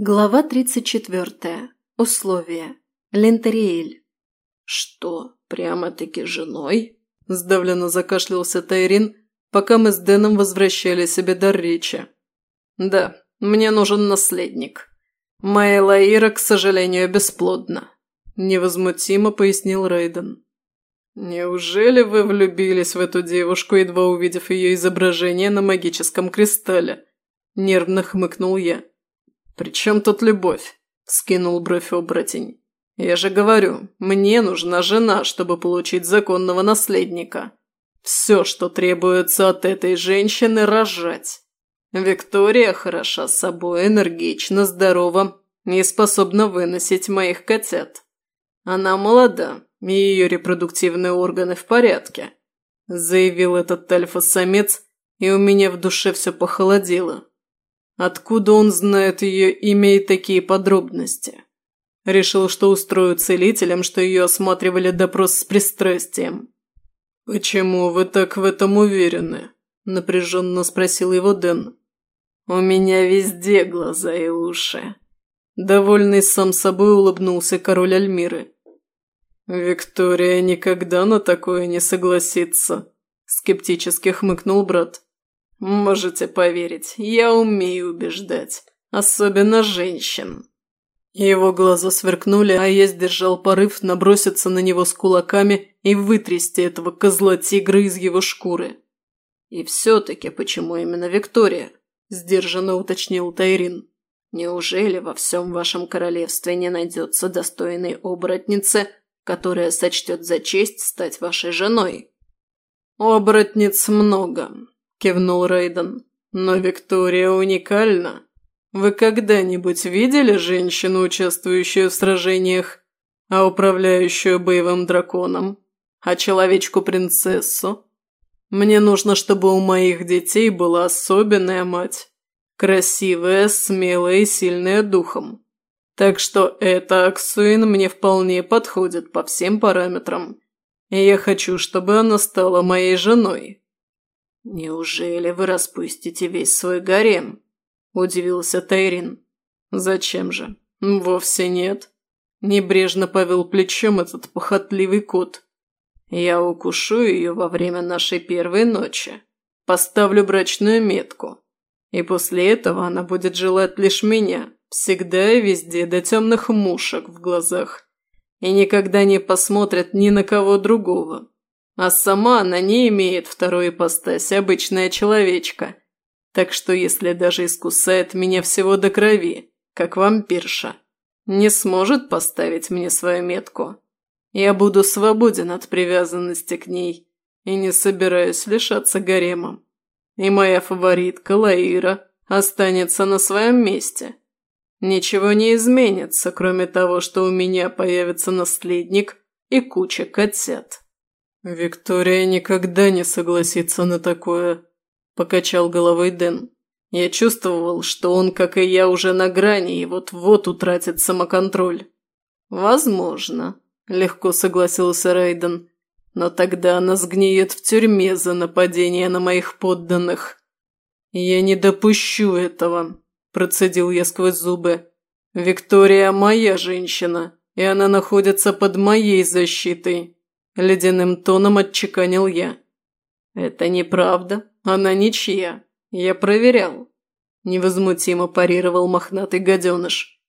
Глава 34. Условия. Лентериэль. «Что, прямо-таки женой?» – сдавленно закашлялся Тайрин, пока мы с Дэном возвращали себе дар речи. «Да, мне нужен наследник. Моя Лаира, к сожалению, бесплодна», – невозмутимо пояснил Рейден. «Неужели вы влюбились в эту девушку, едва увидев ее изображение на магическом кристалле?» – нервно хмыкнул я. «При чем тут любовь?» – скинул бровь оборотень. «Я же говорю, мне нужна жена, чтобы получить законного наследника. Все, что требуется от этой женщины – рожать. Виктория хороша собой, энергична, здорова и способна выносить моих котят. Она молода, и ее репродуктивные органы в порядке», – заявил этот альфа-самец, и у меня в душе все похолодело. Откуда он знает ее имя и такие подробности? Решил, что устрою целителям, что ее осматривали допрос с пристрастием. «Почему вы так в этом уверены?» – напряженно спросил его Дэн. «У меня везде глаза и уши». Довольный сам собой улыбнулся король Альмиры. «Виктория никогда на такое не согласится», – скептически хмыкнул брат. Можете поверить, я умею убеждать, особенно женщин. Его глаза сверкнули, а я сдержал порыв наброситься на него с кулаками и вытрясти этого козла-тигра из его шкуры. «И все-таки почему именно Виктория?» – сдержанно уточнил Тайрин. «Неужели во всем вашем королевстве не найдется достойной оборотницы, которая сочтет за честь стать вашей женой?» «Оборотниц много, – кивнул Рейден. «Но Виктория уникальна. Вы когда-нибудь видели женщину, участвующую в сражениях, а управляющую боевым драконом? А человечку-принцессу? Мне нужно, чтобы у моих детей была особенная мать. Красивая, смелая и сильная духом. Так что эта Аксуин мне вполне подходит по всем параметрам. И я хочу, чтобы она стала моей женой». «Неужели вы распустите весь свой гарем?» – удивился Тайрин. «Зачем же? Вовсе нет». Небрежно повел плечом этот похотливый кот. «Я укушу ее во время нашей первой ночи. Поставлю брачную метку. И после этого она будет желать лишь меня, всегда и везде, до темных мушек в глазах. И никогда не посмотрит ни на кого другого. А сама она не имеет второй ипостаси, обычная человечка. Так что если даже искусает меня всего до крови, как вампирша, не сможет поставить мне свою метку. Я буду свободен от привязанности к ней и не собираюсь лишаться гарема. И моя фаворитка Лаира останется на своем месте. Ничего не изменится, кроме того, что у меня появится наследник и куча котят. «Виктория никогда не согласится на такое», – покачал головой Дэн. «Я чувствовал, что он, как и я, уже на грани и вот-вот утратит самоконтроль». «Возможно», – легко согласился Райден. «Но тогда она сгниет в тюрьме за нападение на моих подданных». «Я не допущу этого», – процедил я сквозь зубы. «Виктория моя женщина, и она находится под моей защитой». Ледяным тоном отчеканил я. «Это неправда. Она ничья. Я проверял». Невозмутимо парировал мохнатый гаденыш.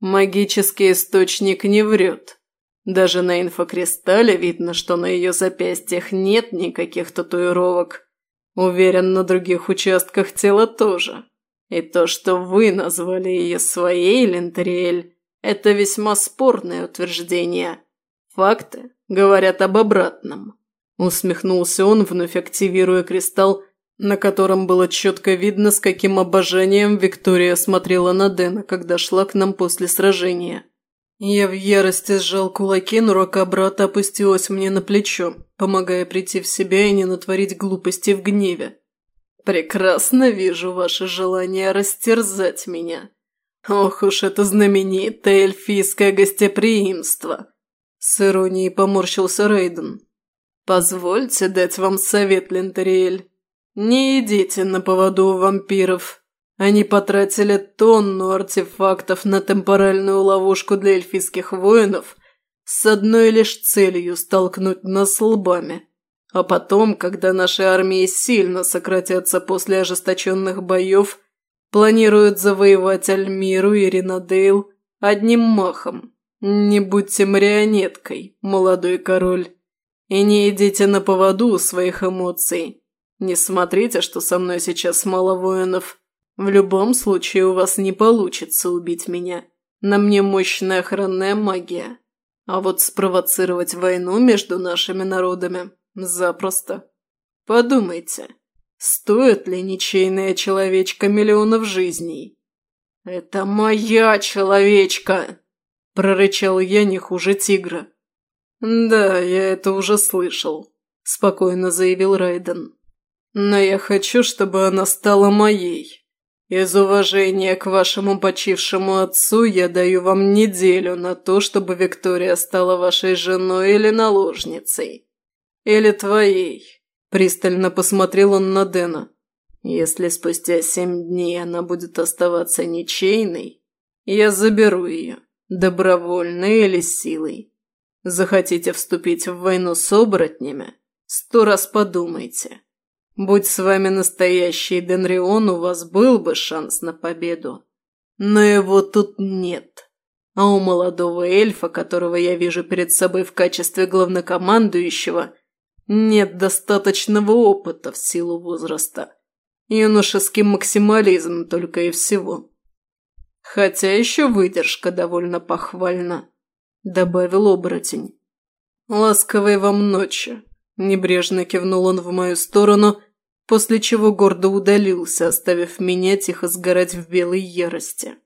«Магический источник не врет. Даже на инфокристалле видно, что на ее запястьях нет никаких татуировок. Уверен, на других участках тела тоже. И то, что вы назвали ее своей, Лентериэль, это весьма спорное утверждение. Факты говорят об обратном. Усмехнулся он, вновь активируя кристалл, на котором было четко видно, с каким обожанием Виктория смотрела на Дэна, когда шла к нам после сражения. Я в ярости сжал кулаки, но рука брата опустилась мне на плечо, помогая прийти в себя и не натворить глупости в гневе. «Прекрасно вижу ваше желание растерзать меня. Ох уж это знаменитое эльфийское гостеприимство!» С иронией поморщился Рейден. «Позвольте дать вам совет, Лентериэль. Не идите на поводу у вампиров. Они потратили тонну артефактов на темпоральную ловушку для эльфийских воинов с одной лишь целью столкнуть нас лбами. А потом, когда наши армии сильно сократятся после ожесточенных боев, планируют завоевать Альмиру и Ринадейл одним махом. Не будьте марионеткой, молодой король. И не идите на поводу у своих эмоций. Не смотрите, что со мной сейчас мало воинов. В любом случае у вас не получится убить меня. На мне мощная охранная магия. А вот спровоцировать войну между нашими народами запросто. Подумайте, стоит ли ничейная человечка миллионов жизней? «Это моя человечка!» – прорычал я не хуже тигра. «Да, я это уже слышал», – спокойно заявил Райден. «Но я хочу, чтобы она стала моей. Из уважения к вашему почившему отцу я даю вам неделю на то, чтобы Виктория стала вашей женой или наложницей. Или твоей». Пристально посмотрел он на Дэна. «Если спустя семь дней она будет оставаться ничейной, я заберу ее, добровольно или силой. Захотите вступить в войну с оборотнями? Сто раз подумайте. Будь с вами настоящий Денрион, у вас был бы шанс на победу. Но его тут нет. А у молодого эльфа, которого я вижу перед собой в качестве главнокомандующего, нет достаточного опыта в силу возраста. Юношеский максимализм только и всего. Хотя еще выдержка довольно похвальна добавил оборотень. «Ласковой вам ночи!» – небрежно кивнул он в мою сторону, после чего гордо удалился, оставив меня тихо сгорать в белой ярости.